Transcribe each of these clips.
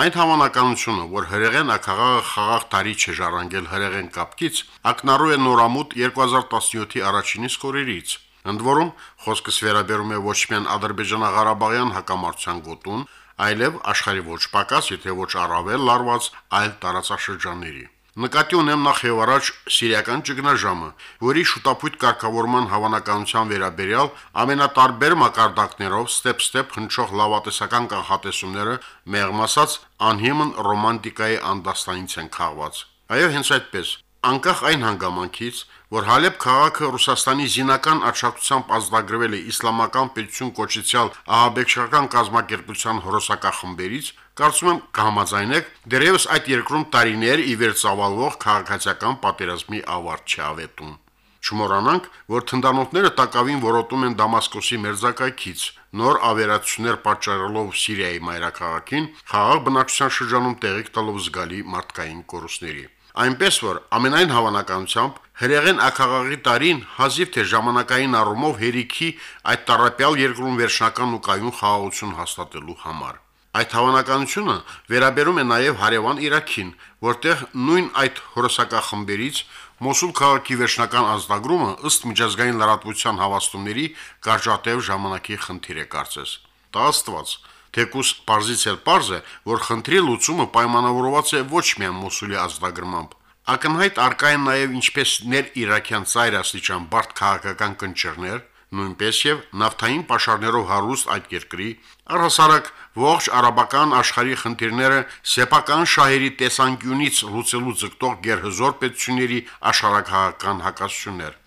Այդ հավանականությունը, որ հրեղեն ակաղաղը խաղաղ տարի չէ ժառանգել հրեղեն կապկից, ակնառու է նորամուտ 2017-ի առաջին իսկ օրերից։ Ընդ որում, խոսքս վերաբերում է ոչ միայն Ադրբեջանա-Ղարաբաղյան հակամարտության գոտուն, այլև աշխարհի ոչ պակաս, եթե ոչ առավել լարված այլ տարածաշրջանների։ Նկատի ունեմ նախ եւ առաջ սիրիական ճգնաժամը, որի շուտապույտ կարգավորման հավանականության վերաբերյալ ամենատարբեր մակարդակներով ստեփ-ստեփ հնչող լավատեսական կանխատեսումները մեղմ ասած անհիմն ռոմանտիկայի անդաստանից են քաղված։ Այո, հենց այդպես։ Անկախ այն հանգամանքից, որ Հալեբ քաղաքը Ռուսաստանի զինական աջակցությամբ ազդագրվել է իսլամական պետություն կոչեցյալ ահաբեկչական կազմակերպության հրոսակախմբերից, կարծում եմ կհամաձայնեք, դերևս այդ երկրում տարիներ ի վեր ծավալվող քաղաքացիական պատերազմի ավարտ չի ավետում։ Չմոռանանք, որ թնդանոթները տակավին որոտում են Դամասկոսի մերձակայքից, նոր ավերացություններ պատճառելով Սիրիայի մայրաքաղաքին, խաղաղ բնակչության շրջանում տեղիք տալով զգալի մարդկային կորուստների։ Այնպես որ ամենայն հավանականությամբ հրեղեն ակաղաղի տարին հազիվ թե ժամանակային առումով հերիքի այդ տարապյալ երկրում վերջնական ու կայուն խաղաղություն հաստատելու համար։ Այդ հավանականությունը վերաբերում է նաև հարևան Իրաքին, որտեղ նույն այդ հորոսակախմբերից Մոսուլ քաղաքի վերջնական ազդագրումը ըստ միջազգային լրատվության հավաստումների կարճատև ժամանակի խնդիր է կարծես։ Դա աստված Թեկուս Պարզից էլ Պարզ է, որ խնդրի լուծումը պայմանավորված է ոչ միայն Մոսուլի ազդագրմամբ, ակնհայտ արկա են նաև ինչպես ներ իրաքյան ծայր աստիճան բարդ քաղաքական կնճռներ, նույնպես եւ նավթային պաշարներով հարուստ այդ երկրի, առհասարակ ողջ արաբական աշխարհի խնդիրները սեփական շահերի տեսանկյունից լուծելու ձգտող գերհզոր պետությունների աշխարհակահական հակասություններ։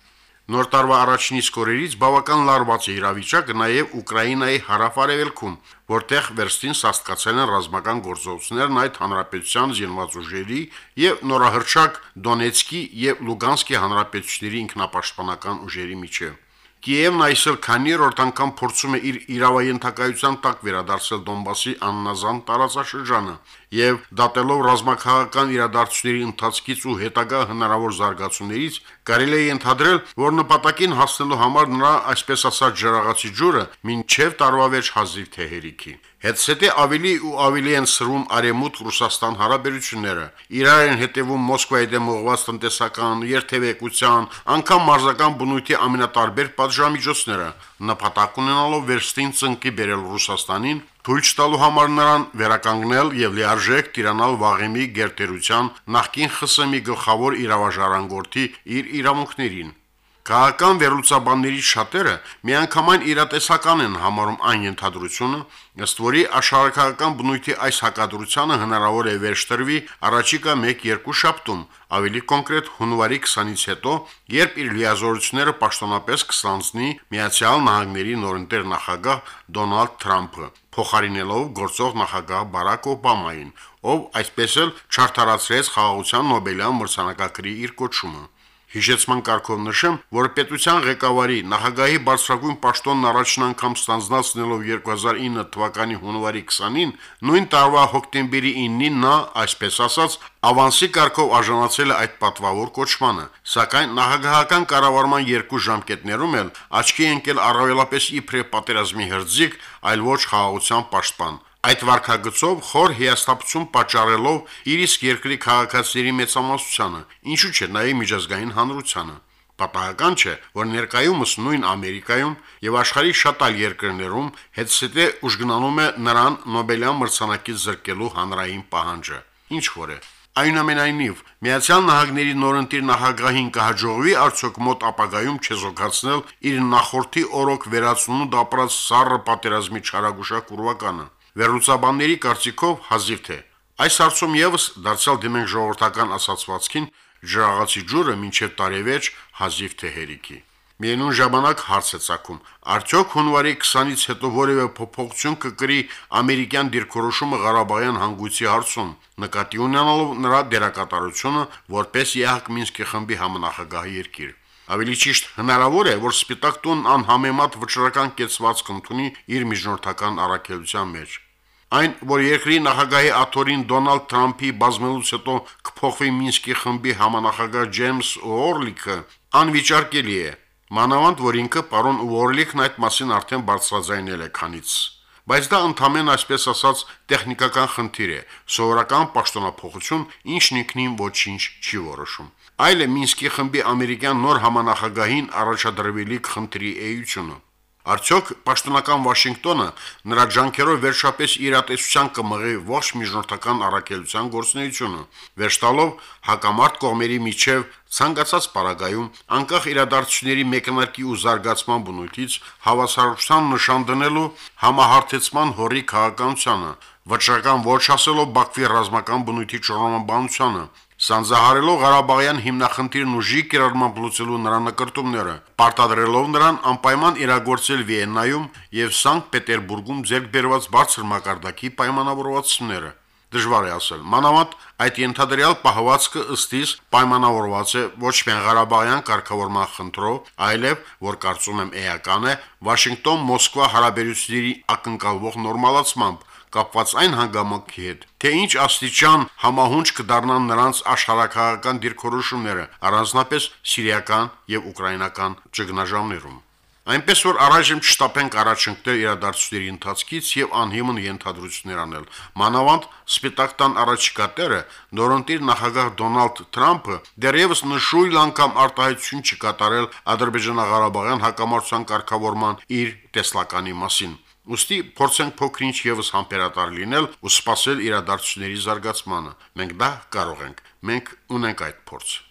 Նոր տարվա առաջին իսկ օրերից բավական լարված է իրավիճակը նաև Ուկրաինայի հարավարևելքում, որտեղ վերստին սաստկացել են ռազմական գործողություններն այդ հանրապետության զինված ուժերի եւ նորահրճակ Դոնեցկի եւ Լուգանսկի հանրապետությունների ինքնապաշտպանական ուժերի միջև։ Կիևն այսօր քանիերորդ անգամ փորձում է իր իրավայենթակայության տակ վերադարձնել Դոնբասի աննազան տարածաշրջանը եւ դատելով ռազմաքաղաքական իրադարձությունների ընթացքից ու հետագա հնարավոր զարգացումներից կարելի է ընդհանրել, որ նպատակին հասնելու համար նրա այսպես ասած ժրաղացի ջուրը մինչև տարվա վերջ հազիվ թե հերիքի։ Հետսետե ավելի ու ավելի են սրում արեմուտ Ռուսաստան հարաբերությունները։ Իրար են հետևում Մոսկվայի դեմ ուղղված տնտեսական, երթևեկության, անկամ մարզական բնույթի ամենատարբեր պատժամիջոցները, նպատակ ունենալով վերստին ծնկի բերել Ռուսաստանին, թույլ չտալու համար նրան վերականգնել եւ լիարժեք տիրանալ վաղեմի գերտերության նախկին ԽՍՀՄ գլխավոր իրավաժարանգորդի իր իրավունքներին։ Քաղաքական վերլուծաբաններից շատերը միանգամայն իրատեսական են համարում այն ենթադրությունը, ըստ որի աշխարհակական բնույթի այս հակադրությանը հնարավոր է վերջտրվի առաջիկա 1-2 շաբթում, ավելի կոնկրետ հունվարի 20-ից հետո, երբ իր լիազորությունները պաշտոնապես կստանձնի Միացյալ Նահանգների նորընտեր նախագահ Դոնալդ Թրամփը, փոխարինելով գործող նախագահ Բարակ Օբամային, ով այսպես էլ չարթարացրեց խաղաղության Նոբելյան մրցանակակրի իր կոչումը։ Հիշեցման կարգով նշեմ, որ պետության ղեկավարի նախագահի բարձրագույն պաշտոնն առաջին անգամ ստանձնացնելով 2009 թվականի հունվարի 20-ին, նույն տարվա հոկտեմբերի 9-ին նա, այսպես ասած, ավանսի կարգով արժանացել է այդ պատվավոր կոչմանը, սակայն նախագահական կառավարման երկու ժամկետներում էլ աչքի ընկել առավելապես իբրև պատերազմի հրձիկ, այլ ոչ խաղաղության պաշտպան այդ վարկագծով խոր հիաստապություն պատճառելով իր իսկ երկրի քաղաքացիների մեծամասնությանը, ինչու՞ չէ նաև միջազգային հանրությանը։ Պատահական չէ, որ ներկայումս նույն Ամերիկայում եւ աշխարհի շատ այլ երկրներում հետսետե ուժգնանում է նրան Նոբելյան մրցանակից զրկելու հանրային պահանջը։ Ինչ որ է, Այնուամենայնիվ, Միացյալ Նահանգների նորընտիր նախագահին կհաջողվի արդյոք մոտ ապագայում չեզոքացնել իր նախորդի օրոք վերացնու դապրած սառը պատերազմի չարագուշակ ուրվականը։ Վերլուծաբանների կարծիքով հազիվ թե այս հարցում եւս դարձյալ դիմենք ժողովրդական ասացվածքին ժրաղացի ջուրը մինչև տարեվերջ հազիվ թե հերիքի։ Միևնույն ժամանակ հարց է ցակում. արդյոք հունվարի 20-ից հետո որևէ փոփոխություն կկրի ամերիկյան դիրքորոշումը Ղարաբաղյան հանգույցի հարցում, նկատի ունենալով նրա դերակատարությունը որպես ԵՀԿ Մինսկի խմբի համանախագահի երկիր։ Ավելի ճիշտ, հնարավոր է, որ Սպիտակ տուն անհամեմատ վճռական կեցվածք ընդունի իր միջնորդական առաքելության մեջ։ Այն, որ երկրի նախագահի աթորին Դոնալդ Թրամփի բազմելուց հետո կփոխվի Մինսկի խմբի համանախագահ Ջեյմս Օրլիքը, անվիճարկելի է։ Մանավանդ որ ինքը պարոն Օրլիքն այդ մասին արդեն բարձրաձայնել է քանից։ Բայց դա ընդամենը այսպես ասած տեխնիկական խնդիր է, սովորական պաշտոնափոխություն, ինչն ինքնին ոչինչ չի որոշում։ Այլ է Մինսկի խմբի ամերիկյան նոր համանախագահին առաջադրվելիք խնդրի էությունը։ Արդյոք պաշտոնական Վաշինգտոնը նրա ջանքերով վերջապես իրատեսության կմղի ողջ միջնորդական առաքելության գործունեությունը, վերջտալով հակամարտ կողմերի միջև ցանկացած պարագայում անկախ իրադարձությունների մեկնարկի ու զարգացման բնույթից հավասարության նշան դնելու համահարթեցման հորի քաղաքականությանը, վճռական ոչ ասելով Բաքվի ռազմական բնույթի ճանաչողությանը, Սանձահարելով Ղարաբաղյան հիմնախնդիրն ուժի կիրառմամբ լուծելու նրա նկարտումները, պարտադրելով նրան անպայման իրագործել Վիեննայում եւ Սանկտ Պետերբուրգում ձեռք բերված բարձր մակարդակի պայմանավորվածությունները։ Դժվար է ասել։ Մանավանդ այդ ենթադրյալ պահվածքը ըստիս պայմանավորված է ոչ միայն Ղարաբաղյան կարգավորման խնդրով, այլև, որ կարծում եմ էական է, Վաշինգտոն-Մոսկվա հարաբերությունների ակնկալվող նորմալացմամբ, կապված այն հանգամանքի հետ, թե ինչ աստիճան համահունչ կդառնան նրանց աշխարհակաղակական դիրքորոշումները, առանձնապես սիրիական եւ ուկրաինական ճգնաժամերում։ Այնպես որ առայժմ չշտապենք առաջընկնել իրադարձությունների ընթացքից եւ անհիմն ենթադրություններ անել։ Մանավանդ Սպիտակ տան առաջիկա տերը նորընտիր նախագահ Դոնալդ Թրամփը դեռևս նշույլ անգամ արտահայտություն չկատարել Ադրբեջանա-Ղարաբաղյան հակամարտության կարգավորման իր տեսլականի մասին։ Ոստի փորձենք փոքրինչ եւս համբերատար լինել ու սпасել իրադարձությունների զարգացմանը։ Մենք դա կարող ենք։ Մենք ունենք այդ փորձը։